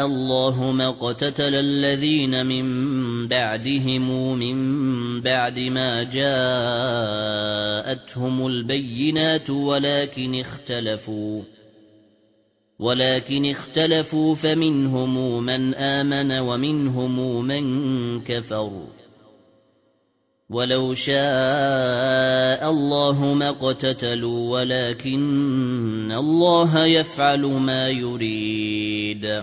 اللَّهُ ما اقتتل الَّذِينَ مِن بَعْدِهِمْ مِن بَعْدِ مَا جَاءَتْهُمُ الْبَيِّنَاتُ وَلَكِنْ اخْتَلَفُوا وَلَكِنْ اخْتَلَفُوا فَمِنْهُم مَّنْ آمَنَ وَمِنْهُم مَّن كَفَرَ. وَلَوْ شَاءَ اللَّهُ ما اقتتلوا وَلَكِنَّ اللَّهَ يَفْعَلُ مَا يُرِيدُ.